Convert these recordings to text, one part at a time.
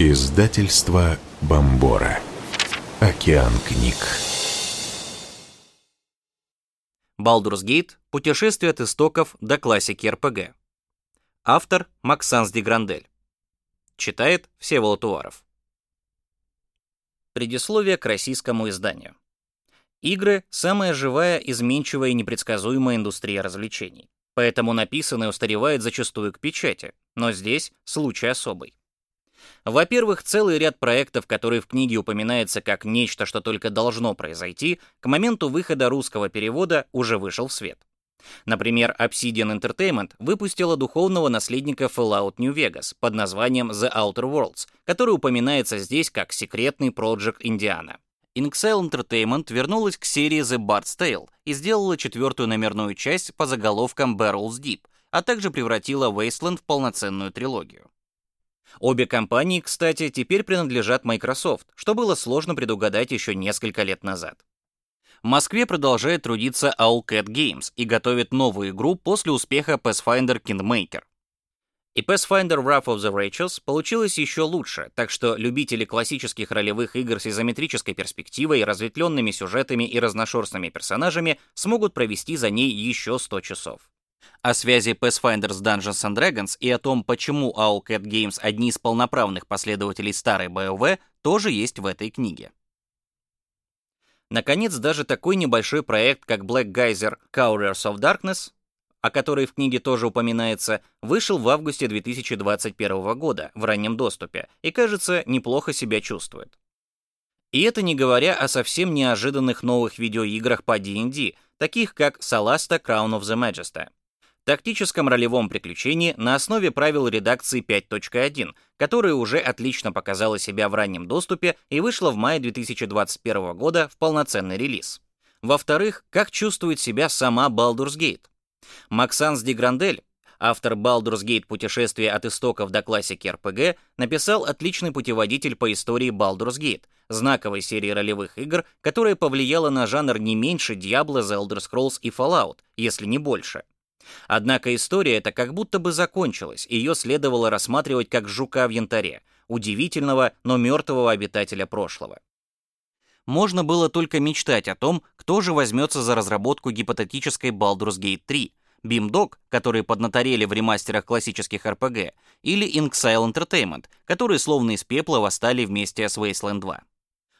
Издательство Бомбора. Океан книг. Baldur's Gate. Путешествие от истоков до классики РПГ. Автор Максанс Деграндель. Читает Всеволод Уваров. Предисловие к российскому изданию. Игры — самая живая, изменчивая и непредсказуемая индустрия развлечений. Поэтому написанное устаревает зачастую к печати, но здесь случай особый. Во-первых, целый ряд проектов, которые в книге упоминается как нечто, что только должно произойти, к моменту выхода русского перевода уже вышел в свет. Например, Obsidian Entertainment выпустила духовного наследника Fallout New Vegas под названием The Outer Worlds, который упоминается здесь как секретный Project Indiana. Inxile Entertainment вернулась к серии The Bard's Tale и сделала четвертую номерную часть по заголовкам Barrels Deep, а также превратила Wasteland в полноценную трилогию. Обе компании, кстати, теперь принадлежат Microsoft, что было сложно предугадать еще несколько лет назад. В Москве продолжает трудиться Owlcat Games и готовит новую игру после успеха Pathfinder Kingmaker. И Pathfinder Wrath of the Righteous получилось еще лучше, так что любители классических ролевых игр с изометрической перспективой, разветвленными сюжетами и разношерстными персонажами смогут провести за ней еще 100 часов. О связи Pathfinder с Dungeons and Dragons и о том, почему Owlcat Games одни из полноправных последователей старой BioWare, тоже есть в этой книге. Наконец, даже такой небольшой проект, как Black Geyser Couriers of Darkness, о которой в книге тоже упоминается, вышел в августе 2021 года в раннем доступе и, кажется, неплохо себя чувствует. И это не говоря о совсем неожиданных новых видеоиграх по D&D, таких как Solasta Crown of the Majesty тактическом ролевом приключении на основе правил редакции 5.1, которая уже отлично показала себя в раннем доступе и вышла в мае 2021 года в полноценный релиз. Во-вторых, как чувствует себя сама Baldur's Gate. Максанс Деграндель, автор Baldur's Gate «Путешествие от истоков до классики РПГ», написал отличный путеводитель по истории Baldur's Gate, знаковой серии ролевых игр, которая повлияла на жанр не меньше Diablo, The Elder Scrolls и Fallout, если не больше. Однако история эта как будто бы закончилась, ее следовало рассматривать как жука в янтаре, удивительного, но мертвого обитателя прошлого. Можно было только мечтать о том, кто же возьмется за разработку гипотетической Baldur's Gate 3, Beamdog, которые поднаторели в ремастерах классических RPG, или Inxile Entertainment, которые словно из пепла восстали вместе с Wasteland 2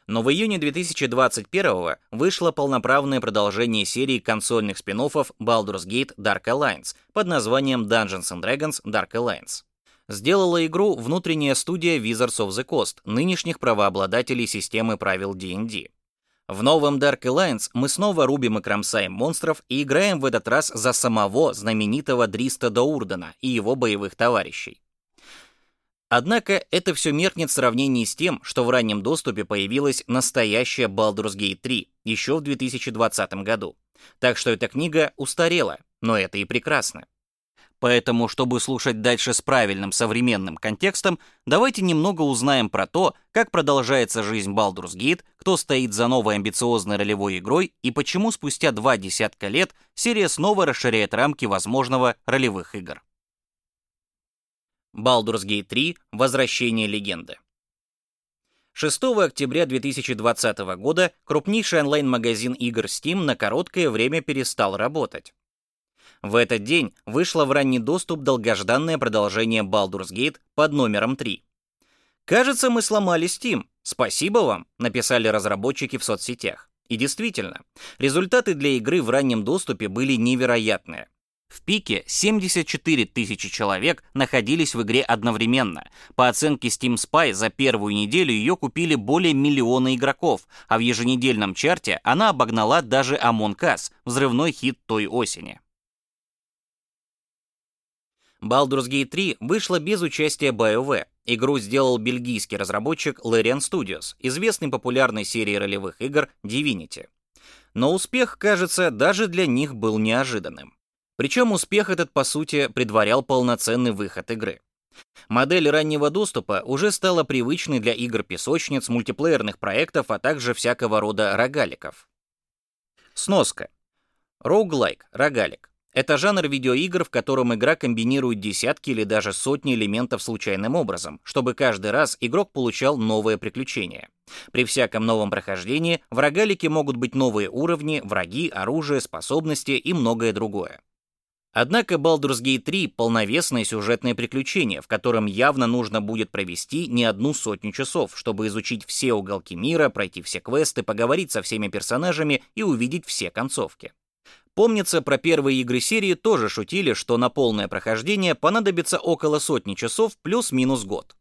но в июне 2021 вышло полноправное продолжение серии консольных спин-оффов Baldur's Gate Dark Alliance под названием Dungeons and Dragons Dark Alliance. Сделала игру внутренняя студия Wizards of the Coast, нынешних правообладателей системы правил D&D. В новом Dark Alliance мы снова рубим и кромсаем монстров и играем в этот раз за самого знаменитого Дриста Доурдена и его боевых товарищей. Однако это все меркнет в сравнении с тем, что в раннем доступе появилась настоящая Baldur's Gate 3 еще в 2020 году. Так что эта книга устарела, но это и прекрасно. Поэтому, чтобы слушать дальше с правильным современным контекстом, давайте немного узнаем про то, как продолжается жизнь Baldur's Gate, кто стоит за новой амбициозной ролевой игрой и почему спустя два десятка лет серия снова расширяет рамки возможного ролевых игр. Baldur's Gate 3. Возвращение легенды. 6 октября 2020 года крупнейший онлайн-магазин игр Steam на короткое время перестал работать. В этот день вышло в ранний доступ долгожданное продолжение Baldur's Gate под номером 3. «Кажется, мы сломали Steam. Спасибо вам», — написали разработчики в соцсетях. И действительно, результаты для игры в раннем доступе были невероятные. В пике 74 тысячи человек находились в игре одновременно. По оценке Steam Spy, за первую неделю ее купили более миллиона игроков, а в еженедельном чарте она обогнала даже Among Us, взрывной хит той осени. Baldur's Gate 3 вышла без участия BioWare. Игру сделал бельгийский разработчик Larian Studios, известный популярной серии ролевых игр Divinity. Но успех, кажется, даже для них был неожиданным. Причем успех этот, по сути, предварял полноценный выход игры. Модель раннего доступа уже стала привычной для игр-песочниц, мультиплеерных проектов, а также всякого рода рогаликов. Сноска. Roguelike, рогалик. Это жанр видеоигр, в котором игра комбинирует десятки или даже сотни элементов случайным образом, чтобы каждый раз игрок получал новое приключение. При всяком новом прохождении в рогалике могут быть новые уровни, враги, оружие, способности и многое другое. Однако Baldur's Gate 3 — полновесное сюжетное приключение, в котором явно нужно будет провести не одну сотню часов, чтобы изучить все уголки мира, пройти все квесты, поговорить со всеми персонажами и увидеть все концовки. Помнится, про первые игры серии тоже шутили, что на полное прохождение понадобится около сотни часов плюс-минус год.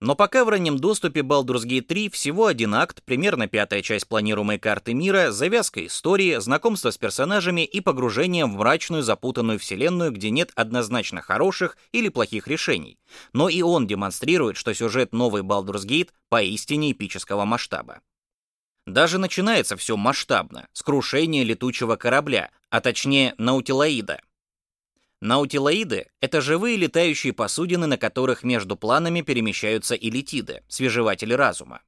Но пока в раннем доступе Baldur's Gate 3 всего один акт, примерно пятая часть планируемой карты мира, завязка истории, знакомство с персонажами и погружение в мрачную запутанную вселенную, где нет однозначно хороших или плохих решений. Но и он демонстрирует, что сюжет новой Baldur's Gate поистине эпического масштаба. Даже начинается все масштабно, с крушения летучего корабля, а точнее наутилоида, Наутилоиды — это живые летающие посудины, на которых между планами перемещаются элитиды, свежеватели разума.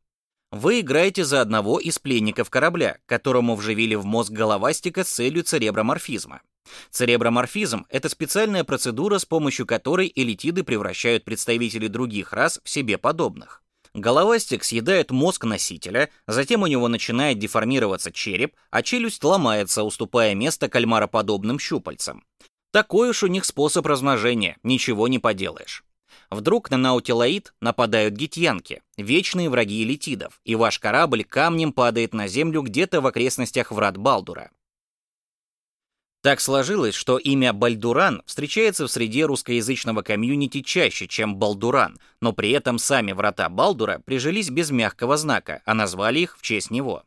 Вы играете за одного из пленников корабля, которому вживили в мозг головастика с целью цереброморфизма. Цереброморфизм — это специальная процедура, с помощью которой элитиды превращают представителей других рас в себе подобных. Головастик съедает мозг носителя, затем у него начинает деформироваться череп, а челюсть ломается, уступая место кальмароподобным щупальцам. Такой уж у них способ размножения, ничего не поделаешь. Вдруг на наутилоид нападают гитьянки, вечные враги элитидов, и ваш корабль камнем падает на землю где-то в окрестностях врат Балдура. Так сложилось, что имя Бальдуран встречается в среде русскоязычного комьюнити чаще, чем Балдуран, но при этом сами врата Балдура прижились без мягкого знака, а назвали их в честь него.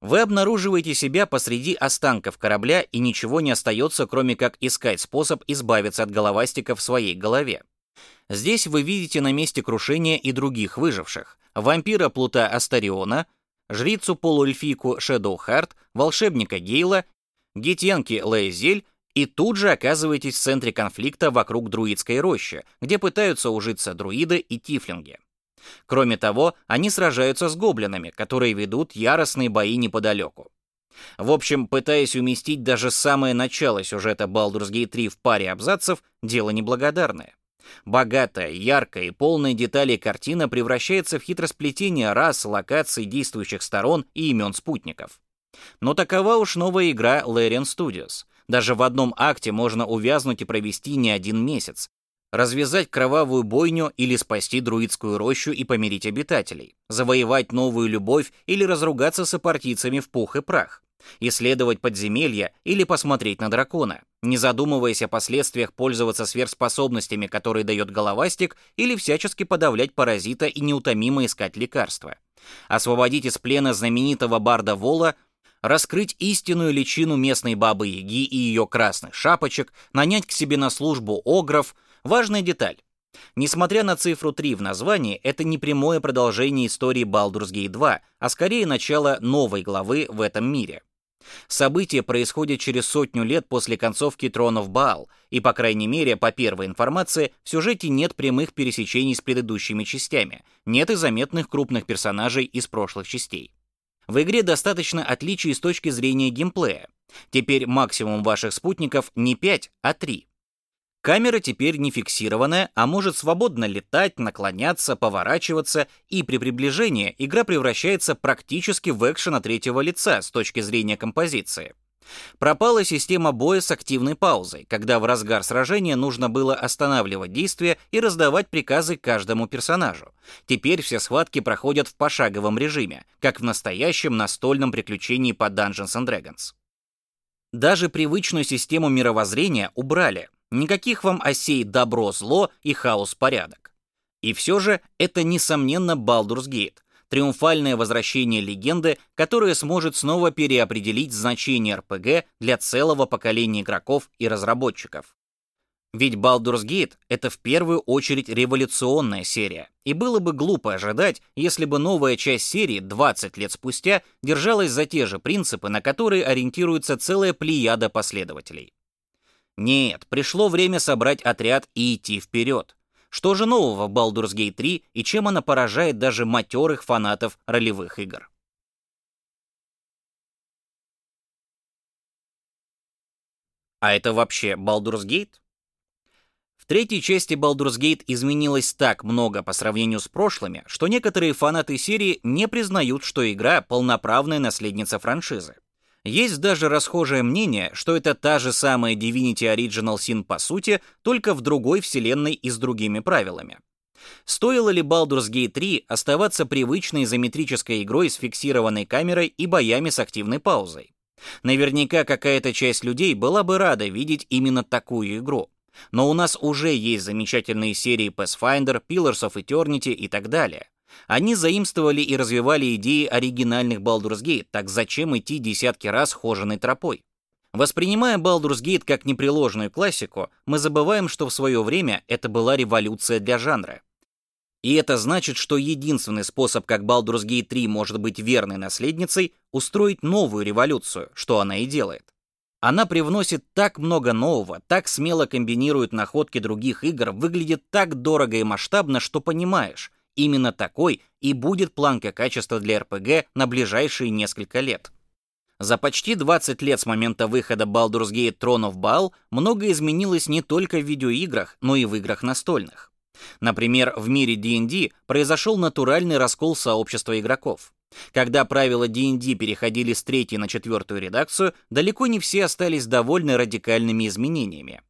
Вы обнаруживаете себя посреди останков корабля, и ничего не остается, кроме как искать способ избавиться от головастика в своей голове. Здесь вы видите на месте крушения и других выживших. Вампира Плута Астариона, жрицу-полуэльфийку Шэдоухарт, волшебника Гейла, гитьянки Лейзель и тут же оказываетесь в центре конфликта вокруг друидской рощи, где пытаются ужиться друиды и тифлинги. Кроме того, они сражаются с гоблинами, которые ведут яростные бои неподалеку. В общем, пытаясь уместить даже самое начало сюжета Baldur's Gate 3 в паре абзацев, дело неблагодарное. Богатая, яркая и полная деталей картина превращается в хитросплетение рас, локаций, действующих сторон и имен спутников. Но такова уж новая игра Larian Studios. Даже в одном акте можно увязнуть и провести не один месяц, развязать кровавую бойню или спасти друидскую рощу и помирить обитателей, завоевать новую любовь или разругаться с апартийцами в пух и прах, исследовать подземелья или посмотреть на дракона, не задумываясь о последствиях пользоваться сверхспособностями, которые дает головастик, или всячески подавлять паразита и неутомимо искать лекарства. Освободить из плена знаменитого барда Вола раскрыть истинную личину местной бабы-яги и ее красных шапочек, нанять к себе на службу огров — Важная деталь. Несмотря на цифру 3 в названии, это не прямое продолжение истории Baldur's Gate 2, а скорее начало новой главы в этом мире. События происходят через сотню лет после концовки Тронов Баал, и, по крайней мере, по первой информации, в сюжете нет прямых пересечений с предыдущими частями, нет и заметных крупных персонажей из прошлых частей. В игре достаточно отличий с точки зрения геймплея. Теперь максимум ваших спутников не 5, а 3. Камера теперь не фиксированная, а может свободно летать, наклоняться, поворачиваться, и при приближении игра превращается практически в экшен от третьего лица с точки зрения композиции. Пропала система боя с активной паузой, когда в разгар сражения нужно было останавливать действие и раздавать приказы каждому персонажу. Теперь все схватки проходят в пошаговом режиме, как в настоящем настольном приключении по Dungeons and Dragons. Даже привычную систему мировоззрения убрали, Никаких вам осей добро-зло и хаос-порядок. И все же это, несомненно, Baldur's Gate, триумфальное возвращение легенды, которое сможет снова переопределить значение RPG для целого поколения игроков и разработчиков. Ведь Baldur's Gate — это в первую очередь революционная серия, и было бы глупо ожидать, если бы новая часть серии 20 лет спустя держалась за те же принципы, на которые ориентируется целая плеяда последователей. Нет, пришло время собрать отряд и идти вперед. Что же нового в Baldur's Gate 3 и чем она поражает даже матерых фанатов ролевых игр? А это вообще Baldur's Gate? В третьей части Baldur's Gate изменилось так много по сравнению с прошлыми, что некоторые фанаты серии не признают, что игра полноправная наследница франшизы. Есть даже расхожее мнение, что это та же самая Divinity Original Sin по сути, только в другой вселенной и с другими правилами. Стоило ли Baldur's Gate 3 оставаться привычной изометрической игрой с фиксированной камерой и боями с активной паузой? Наверняка какая-то часть людей была бы рада видеть именно такую игру. Но у нас уже есть замечательные серии Pathfinder, Pillars of Eternity и так далее. Они заимствовали и развивали идеи оригинальных Baldur's Gate, так зачем идти десятки раз хоженой тропой? Воспринимая Baldur's Gate как непреложную классику, мы забываем, что в свое время это была революция для жанра. И это значит, что единственный способ, как Baldur's Gate 3 может быть верной наследницей, устроить новую революцию, что она и делает. Она привносит так много нового, так смело комбинирует находки других игр, выглядит так дорого и масштабно, что понимаешь, именно такой и будет планка качества для RPG на ближайшие несколько лет. За почти 20 лет с момента выхода Baldur's Gate Throne of Baal многое изменилось не только в видеоиграх, но и в играх настольных. Например, в мире D&D произошел натуральный раскол сообщества игроков. Когда правила D&D переходили с третьей на четвертую редакцию, далеко не все остались довольны радикальными изменениями.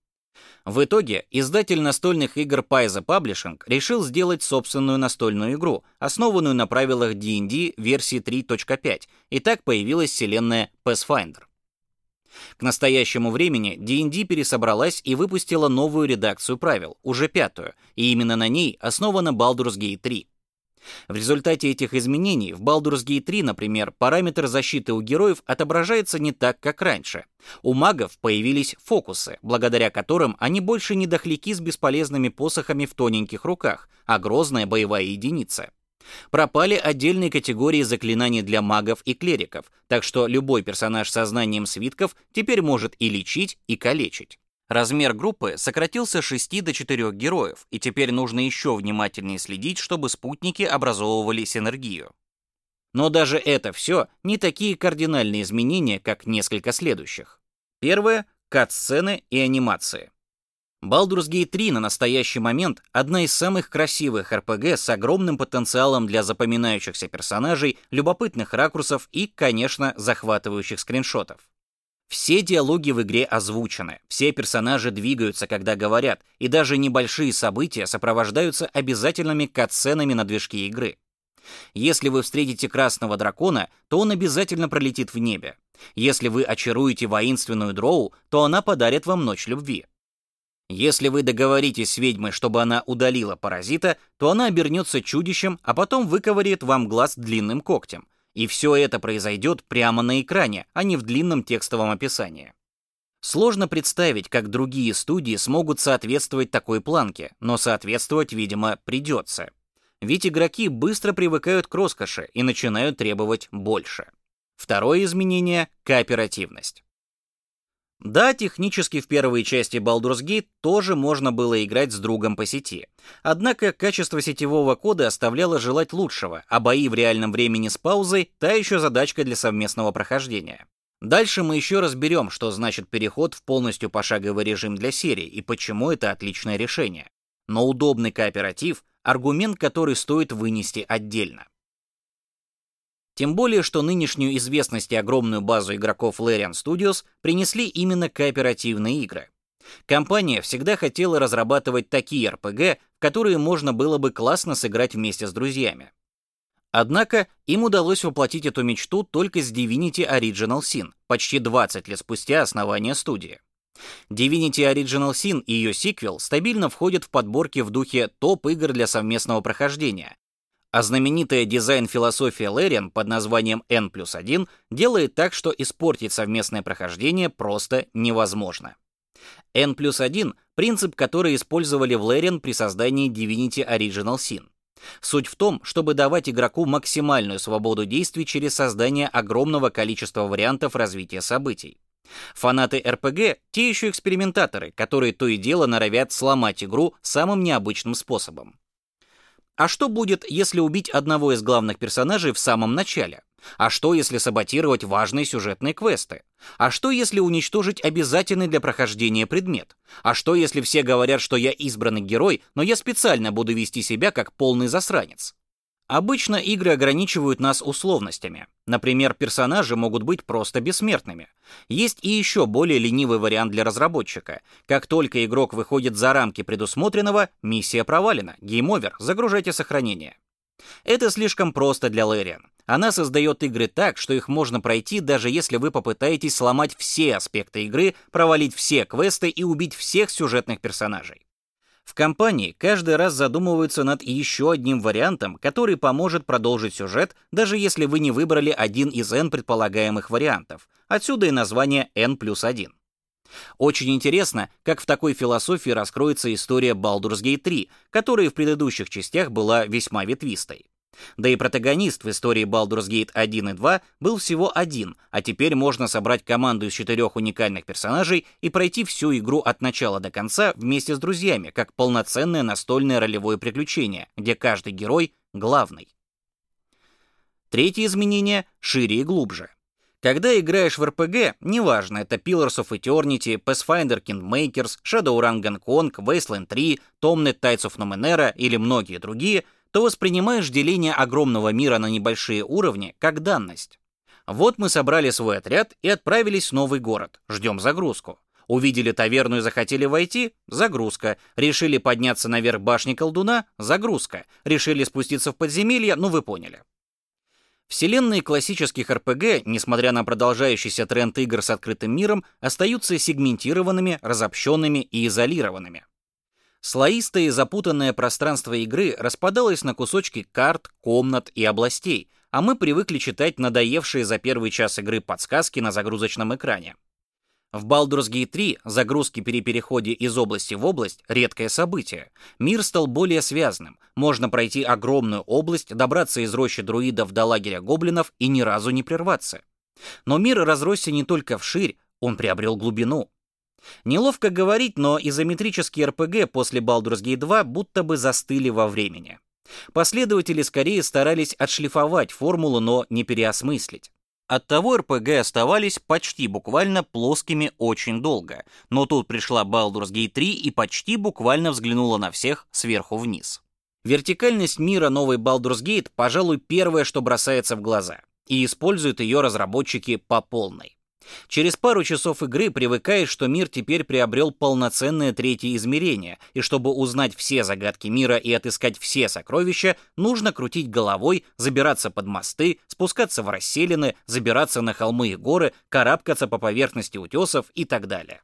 В итоге издатель настольных игр Paizo Publishing решил сделать собственную настольную игру, основанную на правилах D&D версии 3.5, и так появилась вселенная Pathfinder. К настоящему времени D&D пересобралась и выпустила новую редакцию правил, уже пятую, и именно на ней основана Baldur's Gate 3. В результате этих изменений в Baldur's Gate 3, например, параметр защиты у героев отображается не так, как раньше. У магов появились фокусы, благодаря которым они больше не дохляки с бесполезными посохами в тоненьких руках, а грозная боевая единица. Пропали отдельные категории заклинаний для магов и клериков, так что любой персонаж со знанием свитков теперь может и лечить, и калечить. Размер группы сократился с 6 до 4 героев, и теперь нужно еще внимательнее следить, чтобы спутники образовывали синергию. Но даже это все не такие кардинальные изменения, как несколько следующих. Первое — кат-сцены и анимации. Baldur's Gate 3 на настоящий момент одна из самых красивых RPG с огромным потенциалом для запоминающихся персонажей, любопытных ракурсов и, конечно, захватывающих скриншотов. Все диалоги в игре озвучены, все персонажи двигаются, когда говорят, и даже небольшие события сопровождаются обязательными катсценами на движке игры. Если вы встретите красного дракона, то он обязательно пролетит в небе. Если вы очаруете воинственную дроу, то она подарит вам ночь любви. Если вы договоритесь с ведьмой, чтобы она удалила паразита, то она обернется чудищем, а потом выковыряет вам глаз длинным когтем. И все это произойдет прямо на экране, а не в длинном текстовом описании. Сложно представить, как другие студии смогут соответствовать такой планке, но соответствовать, видимо, придется. Ведь игроки быстро привыкают к роскоши и начинают требовать больше. Второе изменение — кооперативность. Да, технически в первой части Baldur's Gate тоже можно было играть с другом по сети. Однако качество сетевого кода оставляло желать лучшего, а бои в реальном времени с паузой — та еще задачка для совместного прохождения. Дальше мы еще разберем, что значит переход в полностью пошаговый режим для серии и почему это отличное решение. Но удобный кооператив — аргумент, который стоит вынести отдельно. Тем более, что нынешнюю известность и огромную базу игроков Larian Studios принесли именно кооперативные игры. Компания всегда хотела разрабатывать такие RPG, в которые можно было бы классно сыграть вместе с друзьями. Однако им удалось воплотить эту мечту только с Divinity Original Sin, почти 20 лет спустя основания студии. Divinity Original Sin и ее сиквел стабильно входят в подборки в духе топ-игр для совместного прохождения, а знаменитая дизайн-философия Лэриан под названием N плюс 1 делает так, что испортить совместное прохождение просто невозможно. N плюс 1 — принцип, который использовали в Лэриан при создании Divinity Original Sin. Суть в том, чтобы давать игроку максимальную свободу действий через создание огромного количества вариантов развития событий. Фанаты РПГ — те еще экспериментаторы, которые то и дело норовят сломать игру самым необычным способом. А что будет, если убить одного из главных персонажей в самом начале? А что, если саботировать важные сюжетные квесты? А что, если уничтожить обязательный для прохождения предмет? А что, если все говорят, что я избранный герой, но я специально буду вести себя как полный засранец? Обычно игры ограничивают нас условностями. Например, персонажи могут быть просто бессмертными. Есть и еще более ленивый вариант для разработчика. Как только игрок выходит за рамки предусмотренного, миссия провалена, game over, загружайте сохранение. Это слишком просто для Larian. Она создает игры так, что их можно пройти, даже если вы попытаетесь сломать все аспекты игры, провалить все квесты и убить всех сюжетных персонажей. В компании каждый раз задумываются над еще одним вариантом, который поможет продолжить сюжет, даже если вы не выбрали один из n предполагаемых вариантов. Отсюда и название n плюс 1. Очень интересно, как в такой философии раскроется история Baldur's Gate 3, которая в предыдущих частях была весьма ветвистой. Да и протагонист в истории Baldur's Gate 1 и 2 был всего один, а теперь можно собрать команду из четырех уникальных персонажей и пройти всю игру от начала до конца вместе с друзьями, как полноценное настольное ролевое приключение, где каждый герой главный. Третье изменение — шире и глубже. Когда играешь в RPG, неважно, это Pillars of Eternity, Pathfinder Kingmakers, Shadowrun Gangkong, Wasteland 3, Tomnet Tides of Numenera или многие другие — то воспринимаешь деление огромного мира на небольшие уровни как данность. Вот мы собрали свой отряд и отправились в новый город. Ждем загрузку. Увидели таверну и захотели войти? Загрузка. Решили подняться наверх башни колдуна? Загрузка. Решили спуститься в подземелье? Ну вы поняли. Вселенные классических RPG, несмотря на продолжающийся тренд игр с открытым миром, остаются сегментированными, разобщенными и изолированными. Слоистое и запутанное пространство игры распадалось на кусочки карт, комнат и областей, а мы привыкли читать надоевшие за первый час игры подсказки на загрузочном экране. В Baldur's Gate 3 загрузки при переходе из области в область — редкое событие. Мир стал более связанным. Можно пройти огромную область, добраться из рощи друидов до лагеря гоблинов и ни разу не прерваться. Но мир разросся не только вширь, он приобрел глубину. Неловко говорить, но изометрические РПГ после Baldur's Gate 2 будто бы застыли во времени. Последователи скорее старались отшлифовать формулу, но не переосмыслить. Оттого РПГ оставались почти буквально плоскими очень долго, но тут пришла Baldur's Gate 3 и почти буквально взглянула на всех сверху вниз. Вертикальность мира новой Baldur's Gate, пожалуй, первое, что бросается в глаза, и используют ее разработчики по полной. Через пару часов игры привыкаешь, что мир теперь приобрел полноценное третье измерение, и чтобы узнать все загадки мира и отыскать все сокровища, нужно крутить головой, забираться под мосты, спускаться в расселины, забираться на холмы и горы, карабкаться по поверхности утесов и так далее.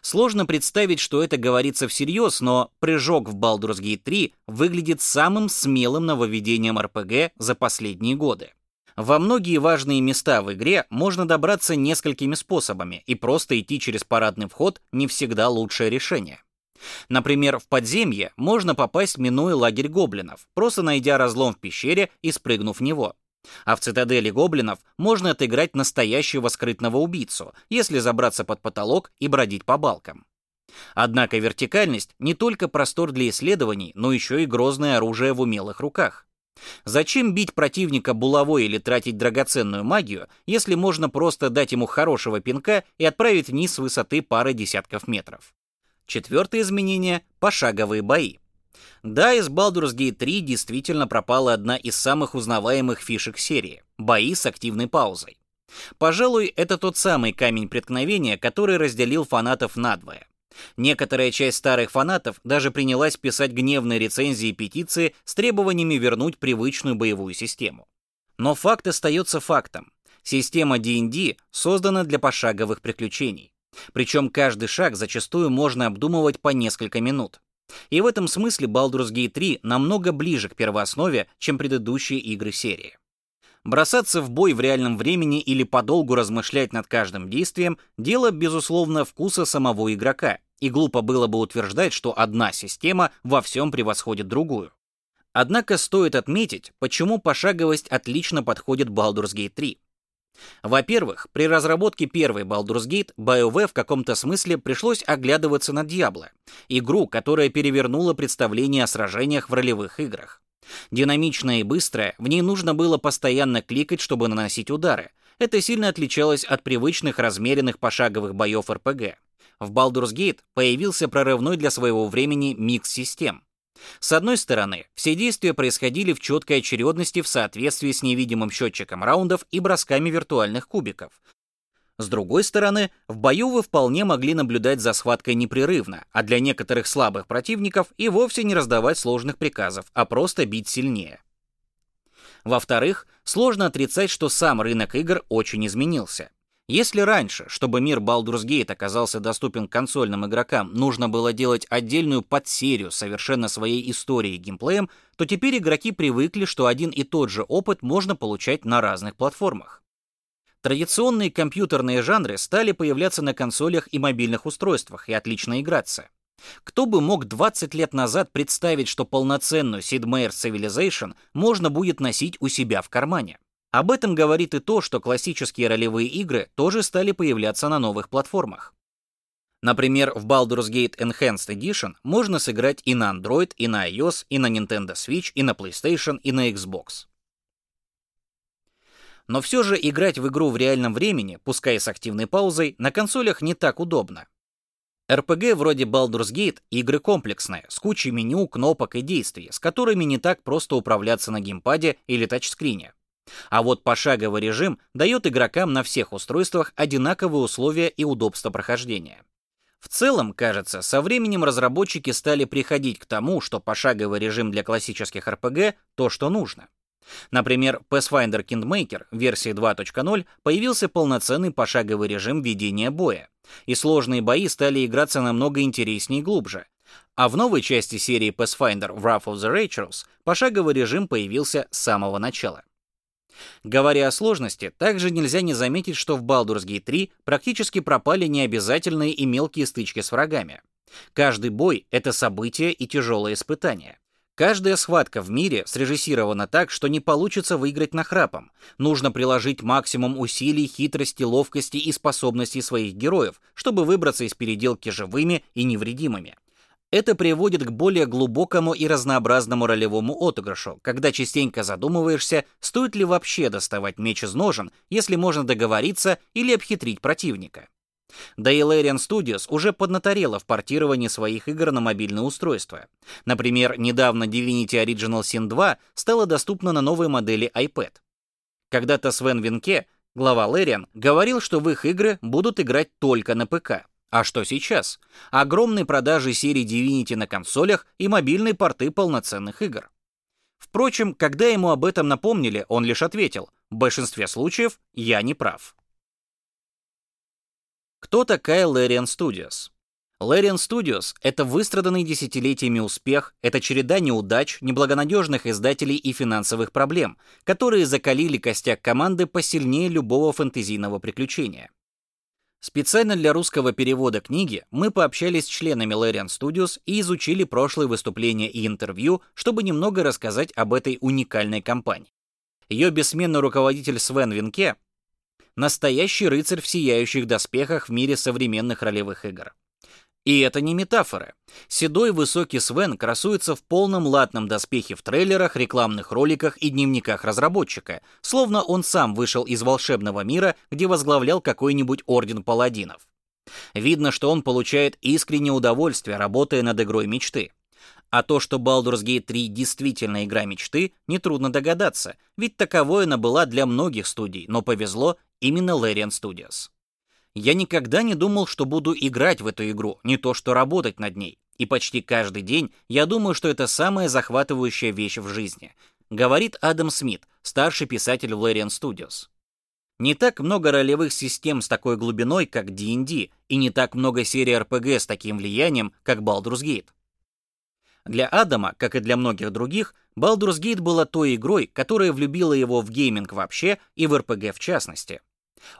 Сложно представить, что это говорится всерьез, но прыжок в Baldur's Gate 3 выглядит самым смелым нововведением RPG за последние годы. Во многие важные места в игре можно добраться несколькими способами, и просто идти через парадный вход не всегда лучшее решение. Например, в подземье можно попасть, минуя лагерь гоблинов, просто найдя разлом в пещере и спрыгнув в него. А в цитадели гоблинов можно отыграть настоящего скрытного убийцу, если забраться под потолок и бродить по балкам. Однако вертикальность не только простор для исследований, но еще и грозное оружие в умелых руках. Зачем бить противника булавой или тратить драгоценную магию, если можно просто дать ему хорошего пинка и отправить вниз с высоты пары десятков метров? Четвертое изменение — пошаговые бои. Да, из Baldur's Gate 3 действительно пропала одна из самых узнаваемых фишек серии — бои с активной паузой. Пожалуй, это тот самый камень преткновения, который разделил фанатов надвое. Некоторая часть старых фанатов даже принялась писать гневные рецензии и петиции с требованиями вернуть привычную боевую систему. Но факт остается фактом. Система D&D создана для пошаговых приключений. Причем каждый шаг зачастую можно обдумывать по несколько минут. И в этом смысле Baldur's Gate 3 намного ближе к первооснове, чем предыдущие игры серии. Бросаться в бой в реальном времени или подолгу размышлять над каждым действием – дело, безусловно, вкуса самого игрока, и глупо было бы утверждать, что одна система во всем превосходит другую. Однако стоит отметить, почему пошаговость отлично подходит Baldur's Gate 3. Во-первых, при разработке первой Baldur's Gate BioWare в каком-то смысле пришлось оглядываться на Diablo, игру, которая перевернула представление о сражениях в ролевых играх. Динамичная и быстрая, в ней нужно было постоянно кликать, чтобы наносить удары. Это сильно отличалось от привычных размеренных пошаговых боев РПГ. В Baldur's Gate появился прорывной для своего времени микс систем. С одной стороны, все действия происходили в четкой очередности в соответствии с невидимым счетчиком раундов и бросками виртуальных кубиков. С другой стороны, в бою вы вполне могли наблюдать за схваткой непрерывно, а для некоторых слабых противников и вовсе не раздавать сложных приказов, а просто бить сильнее. Во-вторых, сложно отрицать, что сам рынок игр очень изменился. Если раньше, чтобы мир Baldur's Gate оказался доступен консольным игрокам, нужно было делать отдельную подсерию совершенно своей историей и геймплеем, то теперь игроки привыкли, что один и тот же опыт можно получать на разных платформах. Традиционные компьютерные жанры стали появляться на консолях и мобильных устройствах и отлично играться. Кто бы мог 20 лет назад представить, что полноценную Sid Meier's Civilization можно будет носить у себя в кармане? Об этом говорит и то, что классические ролевые игры тоже стали появляться на новых платформах. Например, в Baldur's Gate Enhanced Edition можно сыграть и на Android, и на iOS, и на Nintendo Switch, и на PlayStation, и на Xbox. Но все же играть в игру в реальном времени, пускай с активной паузой, на консолях не так удобно. RPG вроде Baldur's Gate — игры комплексные, с кучей меню, кнопок и действий, с которыми не так просто управляться на геймпаде или тачскрине. А вот пошаговый режим дает игрокам на всех устройствах одинаковые условия и удобство прохождения. В целом, кажется, со временем разработчики стали приходить к тому, что пошаговый режим для классических RPG — то, что нужно. Например, Pathfinder Kingmaker версии 2.0 появился полноценный пошаговый режим ведения боя, и сложные бои стали играться намного интереснее и глубже. А в новой части серии Pathfinder Wrath of the Rachels пошаговый режим появился с самого начала. Говоря о сложности, также нельзя не заметить, что в Baldur's Gate 3 практически пропали необязательные и мелкие стычки с врагами. Каждый бой — это событие и тяжелое испытание. Каждая схватка в мире срежиссирована так, что не получится выиграть нахрапом. Нужно приложить максимум усилий, хитрости, ловкости и способностей своих героев, чтобы выбраться из переделки живыми и невредимыми. Это приводит к более глубокому и разнообразному ролевому отыгрышу, когда частенько задумываешься, стоит ли вообще доставать меч из ножен, если можно договориться или обхитрить противника. Да и Larian Studios уже поднаторела в портировании своих игр на мобильные устройства. Например, недавно Divinity Original Sin 2 стала доступна на новой модели iPad. Когда-то Свен Винке, глава Larian, говорил, что в их игры будут играть только на ПК. А что сейчас? Огромные продажи серии Divinity на консолях и мобильные порты полноценных игр. Впрочем, когда ему об этом напомнили, он лишь ответил, в большинстве случаев я не прав. Кто такая Larian Studios? Larian Studios — это выстраданный десятилетиями успех, это череда неудач, неблагонадежных издателей и финансовых проблем, которые закалили костяк команды посильнее любого фэнтезийного приключения. Специально для русского перевода книги мы пообщались с членами Larian Studios и изучили прошлые выступления и интервью, чтобы немного рассказать об этой уникальной компании. Ее бессменный руководитель Свен Винке — настоящий рыцарь в сияющих доспехах в мире современных ролевых игр. И это не метафора. Седой высокий Свен красуется в полном латном доспехе в трейлерах, рекламных роликах и дневниках разработчика, словно он сам вышел из волшебного мира, где возглавлял какой-нибудь орден паладинов. Видно, что он получает искреннее удовольствие, работая над игрой мечты. А то, что Baldur's Gate 3 действительно игра мечты, нетрудно догадаться, ведь таковой она была для многих студий, но повезло именно Larian Studios. Я никогда не думал, что буду играть в эту игру, не то что работать над ней. И почти каждый день я думаю, что это самая захватывающая вещь в жизни, говорит Адам Смит, старший писатель в Larian Studios. Не так много ролевых систем с такой глубиной, как D&D, и не так много серий RPG с таким влиянием, как Baldur's Gate. Для Адама, как и для многих других, Baldur's Gate была той игрой, которая влюбила его в гейминг вообще и в RPG в частности.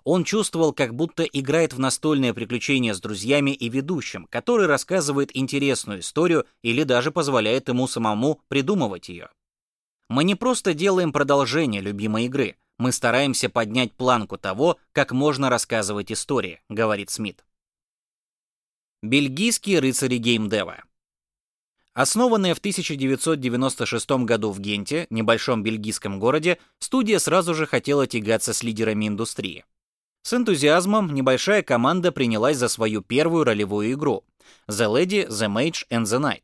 Он чувствовал, как будто играет в настольное приключение с друзьями и ведущим, который рассказывает интересную историю или даже позволяет ему самому придумывать ее. Мы не просто делаем продолжение любимой игры, мы стараемся поднять планку того, как можно рассказывать истории, говорит Смит. Бельгийские рыцари геймдева. Основанная в 1996 году в Генте, небольшом бельгийском городе, студия сразу же хотела тягаться с лидерами индустрии. С энтузиазмом небольшая команда принялась за свою первую ролевую игру The Lady, The Mage and The Knight.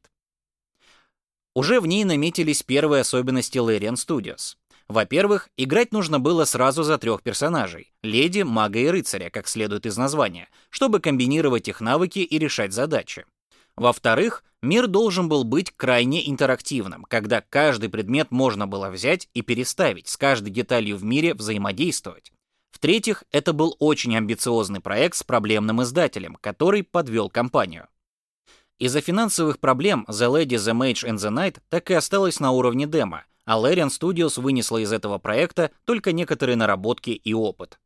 Уже в ней наметились первые особенности Larian Studios. Во-первых, играть нужно было сразу за трех персонажей — леди, мага и рыцаря, как следует из названия, чтобы комбинировать их навыки и решать задачи. Во-вторых, мир должен был быть крайне интерактивным, когда каждый предмет можно было взять и переставить, с каждой деталью в мире взаимодействовать. В-третьих, это был очень амбициозный проект с проблемным издателем, который подвел компанию. Из-за финансовых проблем The Lady, The Mage and The Knight так и осталась на уровне демо, а Larian Studios вынесла из этого проекта только некоторые наработки и опыт.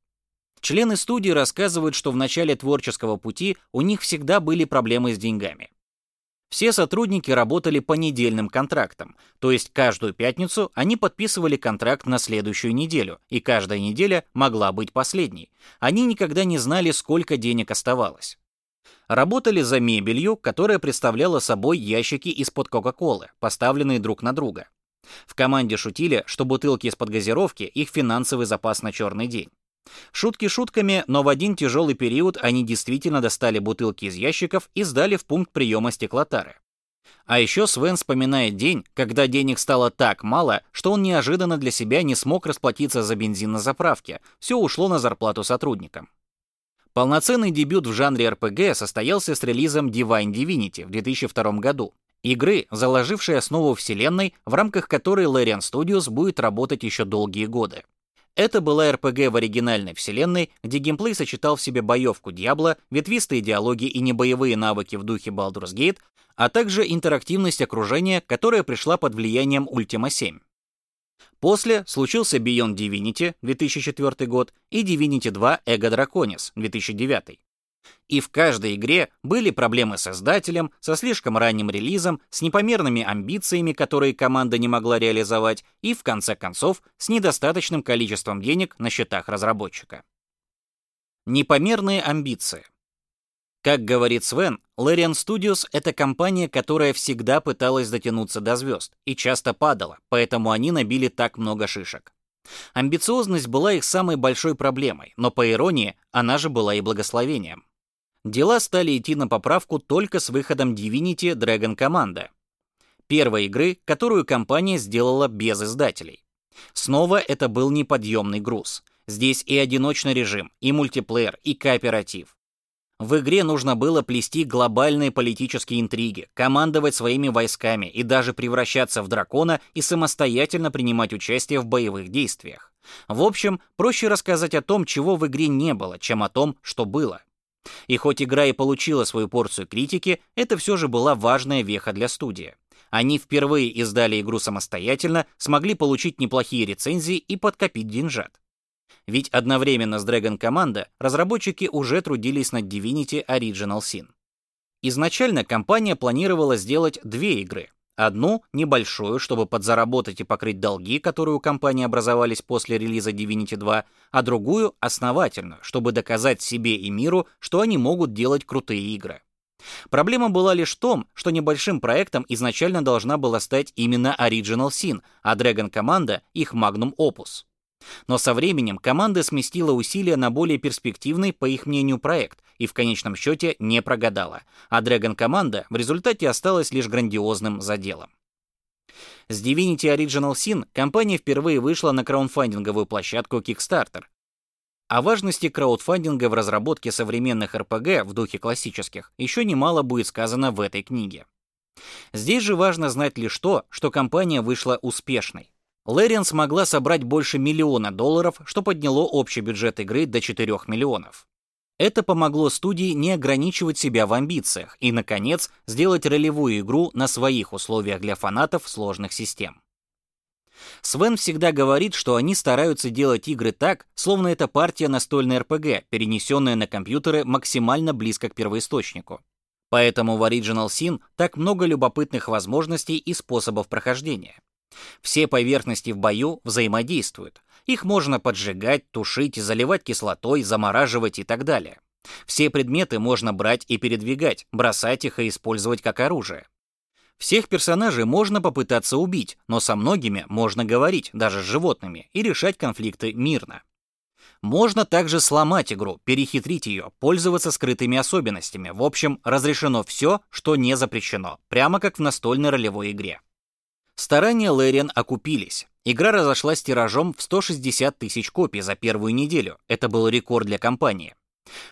Члены студии рассказывают, что в начале творческого пути у них всегда были проблемы с деньгами. Все сотрудники работали по недельным контрактам, то есть каждую пятницу они подписывали контракт на следующую неделю, и каждая неделя могла быть последней. Они никогда не знали, сколько денег оставалось. Работали за мебелью, которая представляла собой ящики из-под Кока-Колы, поставленные друг на друга. В команде шутили, что бутылки из-под газировки — их финансовый запас на черный день. Шутки шутками, но в один тяжелый период они действительно достали бутылки из ящиков и сдали в пункт приема стеклотары. А еще Свен вспоминает день, когда денег стало так мало, что он неожиданно для себя не смог расплатиться за бензин на заправке, все ушло на зарплату сотрудникам. Полноценный дебют в жанре RPG состоялся с релизом Divine Divinity в 2002 году. Игры, заложившей основу вселенной, в рамках которой Larian Studios будет работать еще долгие годы. Это была RPG в оригинальной вселенной, где геймплей сочетал в себе боевку Диабло, ветвистые диалоги и небоевые навыки в духе Baldur's Gate, а также интерактивность окружения, которая пришла под влиянием Ultima 7. После случился Beyond Divinity 2004 год и Divinity 2 Ego Draconis 2009. И в каждой игре были проблемы с издателем, со слишком ранним релизом, с непомерными амбициями, которые команда не могла реализовать, и, в конце концов, с недостаточным количеством денег на счетах разработчика. Непомерные амбиции. Как говорит Свен, Larian Studios — это компания, которая всегда пыталась дотянуться до звезд и часто падала, поэтому они набили так много шишек. Амбициозность была их самой большой проблемой, но, по иронии, она же была и благословением. Дела стали идти на поправку только с выходом Divinity Dragon Command, первой игры, которую компания сделала без издателей. Снова это был неподъемный груз. Здесь и одиночный режим, и мультиплеер, и кооператив. В игре нужно было плести глобальные политические интриги, командовать своими войсками и даже превращаться в дракона и самостоятельно принимать участие в боевых действиях. В общем, проще рассказать о том, чего в игре не было, чем о том, что было. И хоть игра и получила свою порцию критики, это все же была важная веха для студии. Они впервые издали игру самостоятельно, смогли получить неплохие рецензии и подкопить деньжат. Ведь одновременно с Dragon Command разработчики уже трудились над Divinity Original Sin. Изначально компания планировала сделать две игры. Одну, небольшую, чтобы подзаработать и покрыть долги, которые у компании образовались после релиза Divinity 2, а другую, основательную, чтобы доказать себе и миру, что они могут делать крутые игры. Проблема была лишь в том, что небольшим проектом изначально должна была стать именно Original Sin, а Dragon Command — их Magnum Opus. Но со временем команда сместила усилия на более перспективный, по их мнению, проект и в конечном счете не прогадала, а Dragon команда в результате осталась лишь грандиозным заделом. С Divinity Original Sin компания впервые вышла на краудфандинговую площадку Kickstarter. О важности краудфандинга в разработке современных RPG в духе классических еще немало будет сказано в этой книге. Здесь же важно знать лишь то, что компания вышла успешной. Лэриан смогла собрать больше миллиона долларов, что подняло общий бюджет игры до 4 миллионов. Это помогло студии не ограничивать себя в амбициях и, наконец, сделать ролевую игру на своих условиях для фанатов сложных систем. Свен всегда говорит, что они стараются делать игры так, словно это партия настольной РПГ, перенесенная на компьютеры максимально близко к первоисточнику. Поэтому в Original Sin так много любопытных возможностей и способов прохождения. Все поверхности в бою взаимодействуют. Их можно поджигать, тушить, заливать кислотой, замораживать и так далее. Все предметы можно брать и передвигать, бросать их и использовать как оружие. Всех персонажей можно попытаться убить, но со многими можно говорить, даже с животными, и решать конфликты мирно. Можно также сломать игру, перехитрить ее, пользоваться скрытыми особенностями. В общем, разрешено все, что не запрещено, прямо как в настольной ролевой игре. Старания Лэриан окупились. Игра разошлась тиражом в 160 тысяч копий за первую неделю. Это был рекорд для компании.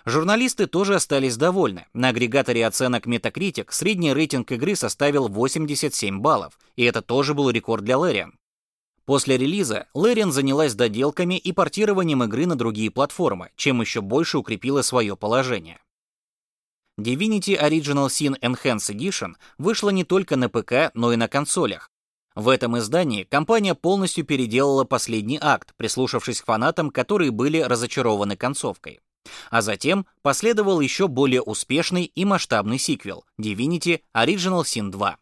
Журналисты тоже остались довольны. На агрегаторе оценок Metacritic средний рейтинг игры составил 87 баллов, и это тоже был рекорд для Лэриан. После релиза Лэриан занялась доделками и портированием игры на другие платформы, чем еще больше укрепила свое положение. Divinity Original Sin Enhanced Edition вышла не только на ПК, но и на консолях. В этом издании компания полностью переделала последний акт, прислушавшись к фанатам, которые были разочарованы концовкой. А затем последовал еще более успешный и масштабный сиквел Divinity Original Sin 2.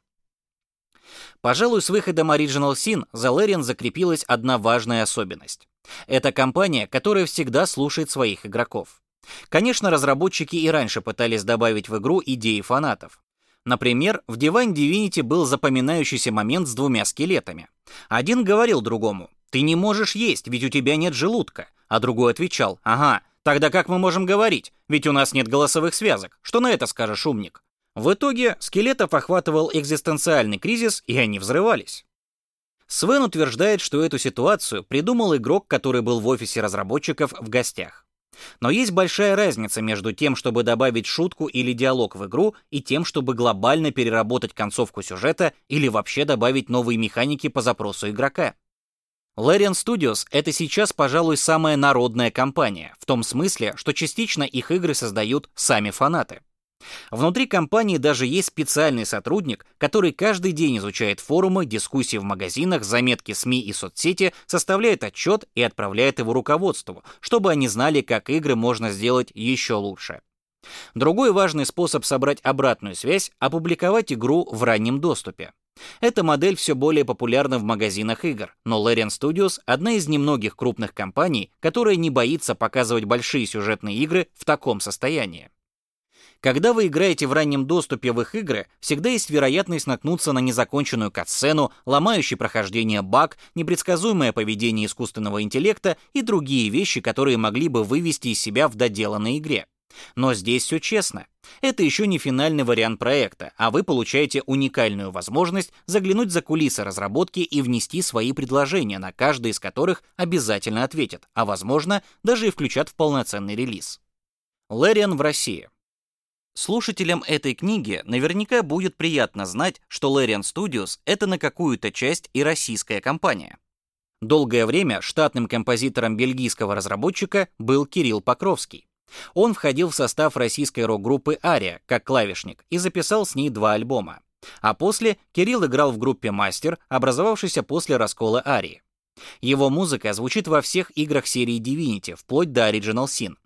Пожалуй, с выходом Original Sin за Larian закрепилась одна важная особенность. Это компания, которая всегда слушает своих игроков. Конечно, разработчики и раньше пытались добавить в игру идеи фанатов. Например, в Divine Divinity был запоминающийся момент с двумя скелетами. Один говорил другому «Ты не можешь есть, ведь у тебя нет желудка», а другой отвечал «Ага, Тогда как мы можем говорить? Ведь у нас нет голосовых связок. Что на это скажешь, умник? В итоге скелетов охватывал экзистенциальный кризис, и они взрывались. Свен утверждает, что эту ситуацию придумал игрок, который был в офисе разработчиков в гостях. Но есть большая разница между тем, чтобы добавить шутку или диалог в игру, и тем, чтобы глобально переработать концовку сюжета или вообще добавить новые механики по запросу игрока. Larian Studios — это сейчас, пожалуй, самая народная компания, в том смысле, что частично их игры создают сами фанаты. Внутри компании даже есть специальный сотрудник, который каждый день изучает форумы, дискуссии в магазинах, заметки СМИ и соцсети, составляет отчет и отправляет его руководству, чтобы они знали, как игры можно сделать еще лучше. Другой важный способ собрать обратную связь — опубликовать игру в раннем доступе. Эта модель все более популярна в магазинах игр, но Larian Studios — одна из немногих крупных компаний, которая не боится показывать большие сюжетные игры в таком состоянии. Когда вы играете в раннем доступе в их игры, всегда есть вероятность наткнуться на незаконченную катсцену, ломающий прохождение баг, непредсказуемое поведение искусственного интеллекта и другие вещи, которые могли бы вывести из себя в доделанной игре. Но здесь все честно. Это еще не финальный вариант проекта, а вы получаете уникальную возможность заглянуть за кулисы разработки и внести свои предложения, на каждое из которых обязательно ответят, а возможно, даже и включат в полноценный релиз. Лэриан в России. Слушателям этой книги наверняка будет приятно знать, что Larian Studios — это на какую-то часть и российская компания. Долгое время штатным композитором бельгийского разработчика был Кирилл Покровский. Он входил в состав российской рок-группы «Ария» как клавишник и записал с ней два альбома. А после Кирилл играл в группе «Мастер», образовавшейся после раскола «Арии». Его музыка звучит во всех играх серии Divinity, вплоть до Original Sin.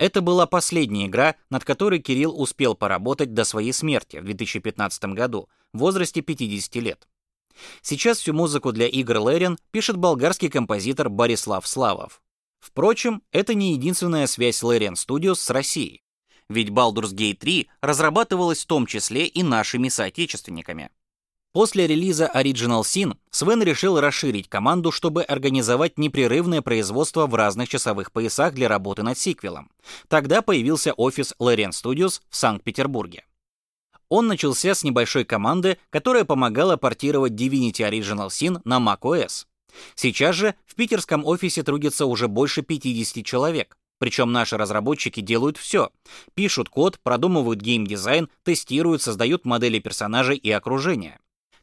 Это была последняя игра, над которой Кирилл успел поработать до своей смерти в 2015 году, в возрасте 50 лет. Сейчас всю музыку для игр Лерин пишет болгарский композитор Борислав Славов. Впрочем, это не единственная связь Larian Studios с Россией. Ведь Baldur's Gate 3 разрабатывалась в том числе и нашими соотечественниками. После релиза Original Sin Свен решил расширить команду, чтобы организовать непрерывное производство в разных часовых поясах для работы над сиквелом. Тогда появился офис Larian Studios в Санкт-Петербурге. Он начался с небольшой команды, которая помогала портировать Divinity Original Sin на macOS. Сейчас же в питерском офисе трудится уже больше 50 человек. Причем наши разработчики делают все. Пишут код, продумывают геймдизайн, тестируют, создают модели персонажей и окружения.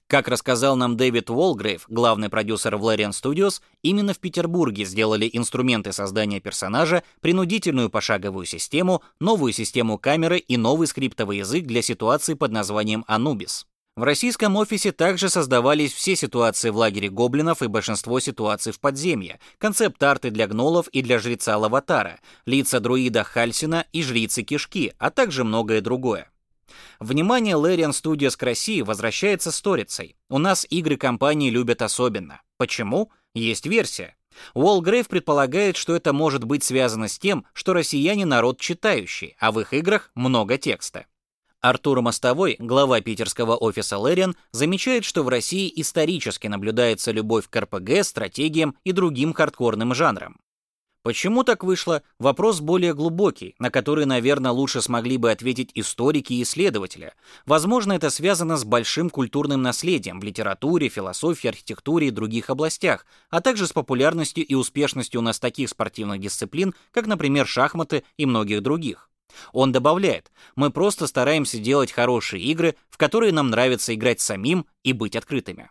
Как рассказал нам Дэвид Уолгрейв, главный продюсер Larian Studios, именно в Петербурге сделали инструменты создания персонажа, принудительную пошаговую систему, новую систему камеры и новый скриптовый язык для ситуации под названием Anubis. В российском офисе также создавались все ситуации в лагере гоблинов и большинство ситуаций в подземье, концепт-арты для гнолов и для жреца Лаватара, лица друида Хальсина и жрицы Кишки, а также многое другое. Внимание Larian Studios к России возвращается сторицей. У нас игры компании любят особенно. Почему? Есть версия. Уолгрейв предполагает, что это может быть связано с тем, что россияне народ читающий, а в их играх много текста. Артур Мостовой, глава питерского офиса Лэриан, замечает, что в России исторически наблюдается любовь к РПГ, стратегиям и другим хардкорным жанрам. Почему так вышло? Вопрос более глубокий, на который, наверное, лучше смогли бы ответить историки и исследователи. Возможно, это связано с большим культурным наследием в литературе, философии, архитектуре и других областях, а также с популярностью и успешностью у нас таких спортивных дисциплин, как, например, шахматы и многих других. Он добавляет, мы просто стараемся делать хорошие игры, в которые нам нравится играть самим и быть открытыми.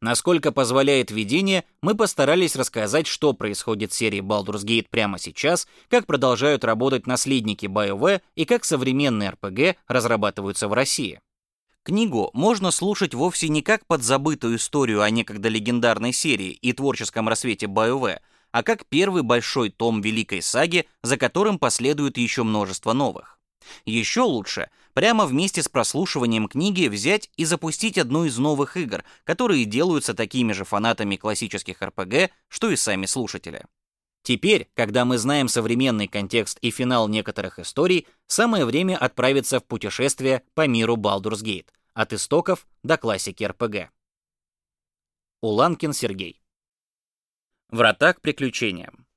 Насколько позволяет видение, мы постарались рассказать, что происходит в серии Baldur's Gate прямо сейчас, как продолжают работать наследники BioWare и как современные RPG разрабатываются в России. Книгу можно слушать вовсе не как подзабытую историю о некогда легендарной серии и творческом рассвете BioWare, а как первый большой том великой саги, за которым последует еще множество новых. Еще лучше прямо вместе с прослушиванием книги взять и запустить одну из новых игр, которые делаются такими же фанатами классических RPG, что и сами слушатели. Теперь, когда мы знаем современный контекст и финал некоторых историй, самое время отправиться в путешествие по миру Baldur's Gate, от истоков до классики RPG. Уланкин Сергей. Врата к приключениям.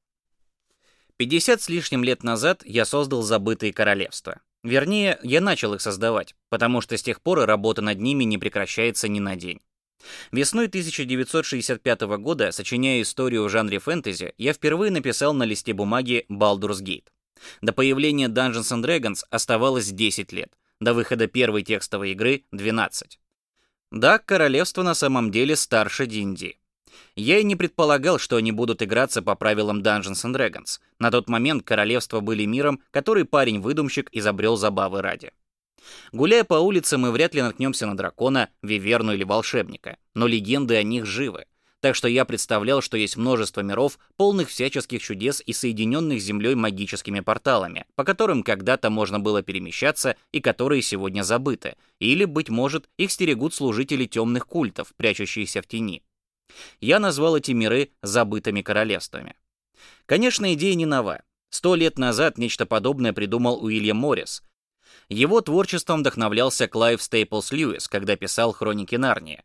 50 с лишним лет назад я создал забытые королевства. Вернее, я начал их создавать, потому что с тех пор работа над ними не прекращается ни на день. Весной 1965 года, сочиняя историю в жанре фэнтези, я впервые написал на листе бумаги Baldur's Gate. До появления Dungeons and Dragons оставалось 10 лет, до выхода первой текстовой игры 12. Да, королевство на самом деле старше D&D. Я и не предполагал, что они будут играться по правилам Dungeons and Dragons. На тот момент королевства были миром, который парень-выдумщик изобрел забавы ради. Гуляя по улице, мы вряд ли наткнемся на дракона, виверну или волшебника, но легенды о них живы. Так что я представлял, что есть множество миров, полных всяческих чудес и соединенных землей магическими порталами, по которым когда-то можно было перемещаться и которые сегодня забыты, или, быть может, их стерегут служители темных культов, прячущиеся в тени. Я назвал эти миры забытыми королевствами. Конечно, идея не нова. Сто лет назад нечто подобное придумал Уильям Моррис. Его творчеством вдохновлялся Клайв Стейплс Льюис, когда писал «Хроники Нарнии».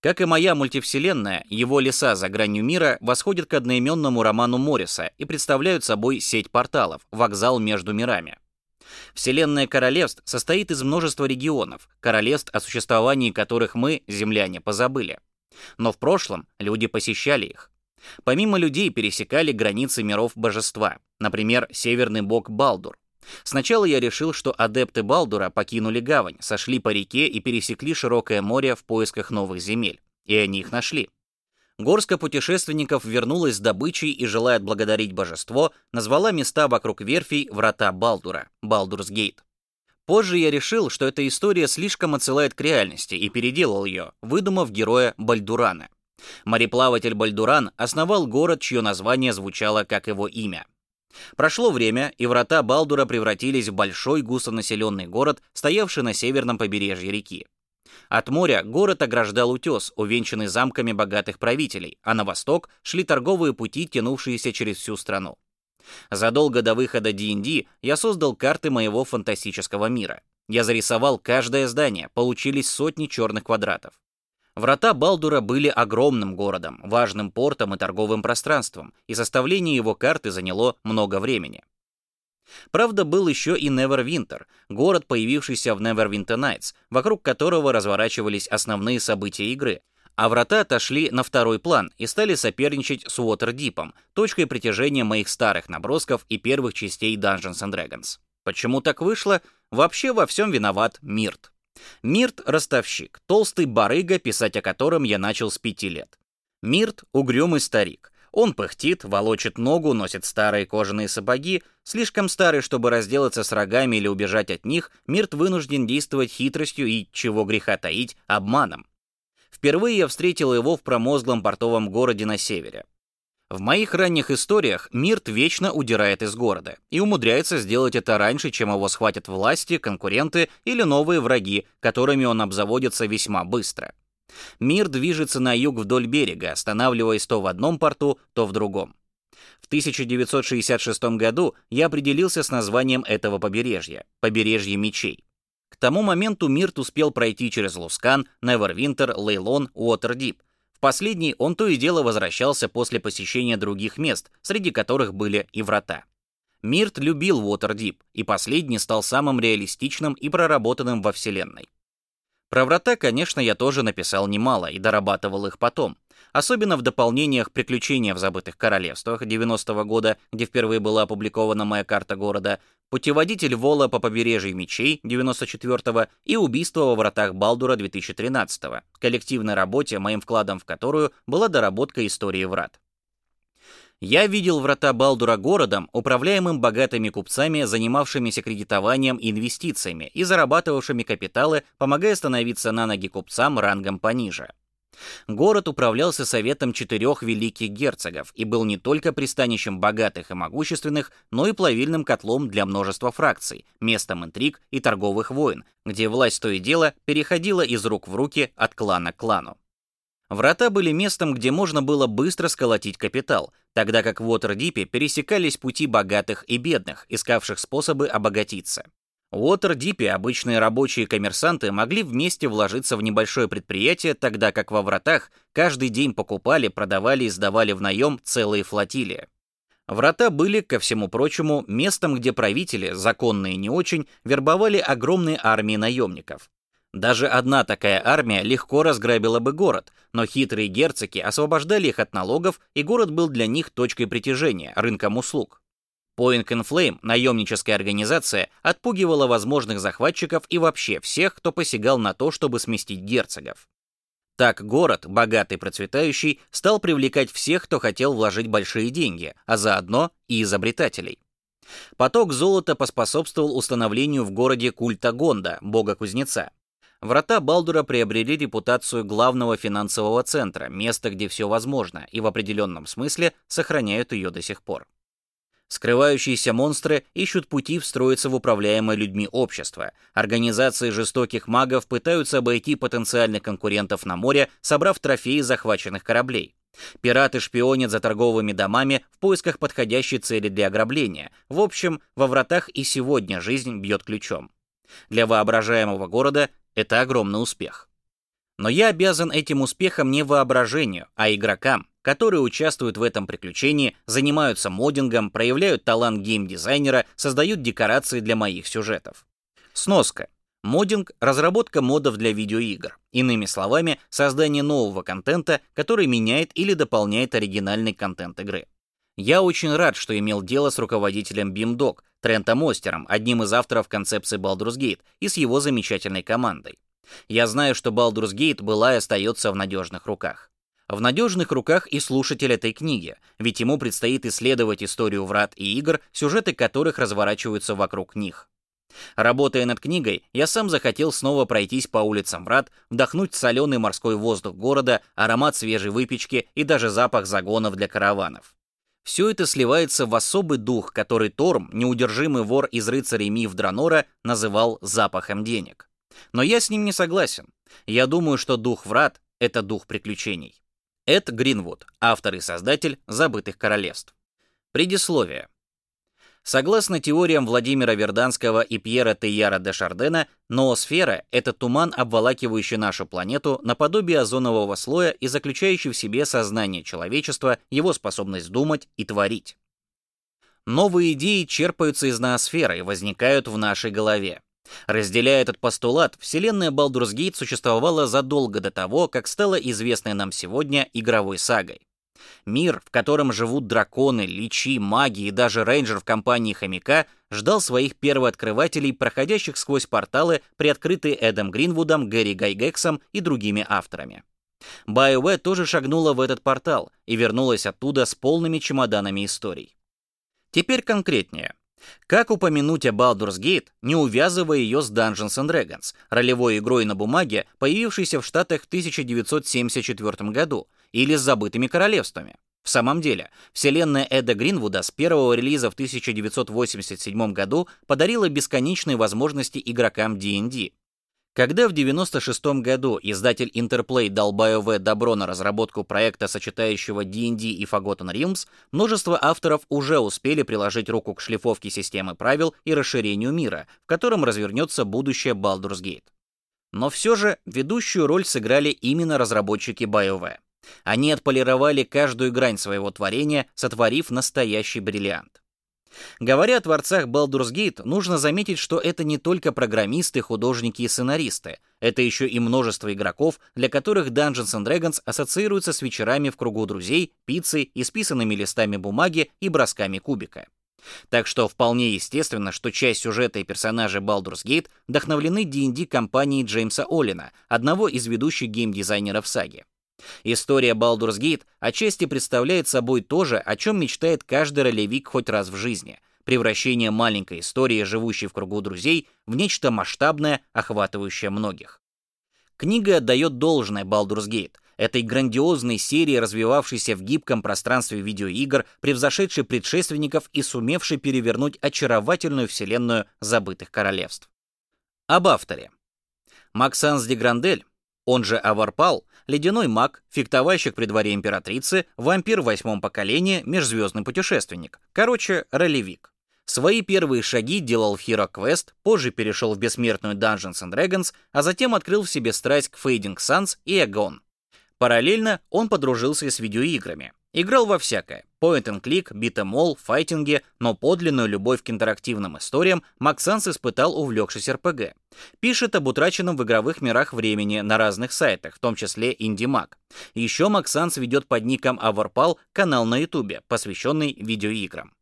Как и моя мультивселенная, его леса за гранью мира восходят к одноименному роману Морриса и представляют собой сеть порталов, вокзал между мирами. Вселенная королевств состоит из множества регионов, королевств, о существовании которых мы, земляне, позабыли. Но в прошлом люди посещали их. Помимо людей пересекали границы миров божества, например, северный бог Балдур. Сначала я решил, что адепты Балдура покинули гавань, сошли по реке и пересекли широкое море в поисках новых земель. И они их нашли. Горстка путешественников вернулась с добычей и, желая отблагодарить божество, назвала места вокруг верфей врата Балдура, Балдурс Гейт. Позже я решил, что эта история слишком отсылает к реальности и переделал ее, выдумав героя Бальдурана. Мореплаватель Бальдуран основал город, чье название звучало как его имя. Прошло время, и врата Балдура превратились в большой густонаселенный город, стоявший на северном побережье реки. От моря город ограждал утес, увенчанный замками богатых правителей, а на восток шли торговые пути, тянувшиеся через всю страну. Задолго до выхода D&D я создал карты моего фантастического мира. Я зарисовал каждое здание, получились сотни черных квадратов. Врата Балдура были огромным городом, важным портом и торговым пространством, и составление его карты заняло много времени. Правда, был еще и Neverwinter, город, появившийся в Neverwinter Nights, вокруг которого разворачивались основные события игры, а врата отошли на второй план и стали соперничать с Уотердипом, точкой притяжения моих старых набросков и первых частей Dungeons and Dragons. Почему так вышло? Вообще во всем виноват Мирт. Мирт — ростовщик, толстый барыга, писать о котором я начал с пяти лет. Мирт — угрюмый старик. Он пыхтит, волочит ногу, носит старые кожаные сапоги. Слишком старый, чтобы разделаться с рогами или убежать от них, Мирт вынужден действовать хитростью и, чего греха таить, обманом. Впервые я встретил его в промозглом портовом городе на севере. В моих ранних историях Мирт вечно удирает из города и умудряется сделать это раньше, чем его схватят власти, конкуренты или новые враги, которыми он обзаводится весьма быстро. Мир движется на юг вдоль берега, останавливаясь то в одном порту, то в другом. В 1966 году я определился с названием этого побережья — Побережье мечей. Тому моменту Мирт успел пройти через Лускан, Невервинтер, Лейлон, Уотердип. В последний он то и дело возвращался после посещения других мест, среди которых были и врата. Мирт любил Уотердип, и последний стал самым реалистичным и проработанным во вселенной. Про врата, конечно, я тоже написал немало и дорабатывал их потом. Особенно в дополнениях «Приключения в забытых королевствах» 90-го года, где впервые была опубликована моя карта города, «Путеводитель Вола по побережью мечей» 94-го и «Убийство во вратах Балдура» 2013-го, коллективной работе, моим вкладом в которую была доработка истории врат. Я видел врата Балдура городом, управляемым богатыми купцами, занимавшимися кредитованием и инвестициями и зарабатывавшими капиталы, помогая становиться на ноги купцам рангом пониже. Город управлялся советом четырех великих герцогов и был не только пристанищем богатых и могущественных, но и плавильным котлом для множества фракций, местом интриг и торговых войн, где власть то и дело переходила из рук в руки от клана к клану. Врата были местом, где можно было быстро сколотить капитал, тогда как в Уотердипе пересекались пути богатых и бедных, искавших способы обогатиться. В Уотердипе обычные рабочие коммерсанты могли вместе вложиться в небольшое предприятие, тогда как во Вратах каждый день покупали, продавали и сдавали в наем целые флотилии. Врата были, ко всему прочему, местом, где правители, законные не очень, вербовали огромные армии наемников. Даже одна такая армия легко разграбила бы город, но хитрые герцоги освобождали их от налогов, и город был для них точкой притяжения, рынком услуг. Point and Flame, наемническая организация, отпугивала возможных захватчиков и вообще всех, кто посягал на то, чтобы сместить герцогов. Так город, богатый и процветающий, стал привлекать всех, кто хотел вложить большие деньги, а заодно и изобретателей. Поток золота поспособствовал установлению в городе культа Гонда, бога-кузнеца. Врата Балдура приобрели репутацию главного финансового центра, места, где все возможно, и в определенном смысле сохраняют ее до сих пор. Скрывающиеся монстры ищут пути встроиться в управляемое людьми общество. Организации жестоких магов пытаются обойти потенциальных конкурентов на море, собрав трофеи захваченных кораблей. Пираты шпионят за торговыми домами в поисках подходящей цели для ограбления. В общем, во вратах и сегодня жизнь бьет ключом. Для воображаемого города это огромный успех. Но я обязан этим успехом не воображению, а игрокам, которые участвуют в этом приключении, занимаются моддингом, проявляют талант геймдизайнера, создают декорации для моих сюжетов. Сноска. Моддинг — разработка модов для видеоигр. Иными словами, создание нового контента, который меняет или дополняет оригинальный контент игры. Я очень рад, что имел дело с руководителем BeamDog, Трентом Остером, одним из авторов концепции Baldur's Gate, и с его замечательной командой. Я знаю, что Baldur's Gate была и остается в надежных руках. В надежных руках и слушатель этой книги, ведь ему предстоит исследовать историю врат и игр, сюжеты которых разворачиваются вокруг них. Работая над книгой, я сам захотел снова пройтись по улицам врат, вдохнуть соленый морской воздух города, аромат свежей выпечки и даже запах загонов для караванов. Все это сливается в особый дух, который Торм, неудержимый вор из рыцарей Миф Дранора, называл запахом денег. Но я с ним не согласен. Я думаю, что дух врат — это дух приключений. Эд Гринвуд, автор и создатель «Забытых королевств». Предисловие. Согласно теориям Владимира Верданского и Пьера Тейяра де Шардена, ноосфера — это туман, обволакивающий нашу планету наподобие озонового слоя и заключающий в себе сознание человечества, его способность думать и творить. Новые идеи черпаются из ноосферы и возникают в нашей голове. Разделяя этот постулат, вселенная Baldur's Gate существовала задолго до того, как стала известной нам сегодня игровой сагой. Мир, в котором живут драконы, личи, маги и даже рейнджер в компании хомяка, ждал своих первооткрывателей, проходящих сквозь порталы, приоткрытые Эдом Гринвудом, Гэри Гайгексом и другими авторами. BioWare тоже шагнула в этот портал и вернулась оттуда с полными чемоданами историй. Теперь конкретнее. Как упомянуть о Baldur's Gate, не увязывая ее с Dungeons and Dragons, ролевой игрой на бумаге, появившейся в Штатах в 1974 году, или с забытыми королевствами. В самом деле, вселенная Эда Гринвуда с первого релиза в 1987 году подарила бесконечные возможности игрокам D&D. Когда в 96 году издатель Interplay дал BioWare добро на разработку проекта, сочетающего D&D и Forgotten Realms, множество авторов уже успели приложить руку к шлифовке системы правил и расширению мира, в котором развернется будущее Baldur's Gate. Но все же ведущую роль сыграли именно разработчики BioWare. Они отполировали каждую грань своего творения, сотворив настоящий бриллиант. Говоря о творцах Baldur's Gate, нужно заметить, что это не только программисты, художники и сценаристы. Это еще и множество игроков, для которых Dungeons and Dragons ассоциируется с вечерами в кругу друзей, пиццей, исписанными листами бумаги и бросками кубика. Так что вполне естественно, что часть сюжета и персонажей Baldur's Gate вдохновлены D&D компанией Джеймса Оллина, одного из ведущих геймдизайнеров саги. История Baldur's Gate отчасти представляет собой то же, о чем мечтает каждый ролевик хоть раз в жизни — превращение маленькой истории, живущей в кругу друзей, в нечто масштабное, охватывающее многих. Книга отдает должное Baldur's Gate, этой грандиозной серии, развивавшейся в гибком пространстве видеоигр, превзошедшей предшественников и сумевшей перевернуть очаровательную вселенную забытых королевств. Об авторе. Максанс де Грандель, он же Аварпал, ледяной маг, фехтовальщик при дворе императрицы, вампир в восьмом поколении, межзвездный путешественник. Короче, ролевик. Свои первые шаги делал в Hero Quest, позже перешел в бессмертную Dungeons and Dragons, а затем открыл в себе страсть к Fading Suns и Agon. Параллельно он подружился с видеоиграми. Играл во всякое. Point and click, beat'em all, файтинги, но подлинную любовь к интерактивным историям Максанс испытал, увлекшись РПГ. Пишет об утраченном в игровых мирах времени на разных сайтах, в том числе IndieMag. Еще Максанс ведет под ником Avarpal канал на ютубе, посвященный видеоиграм.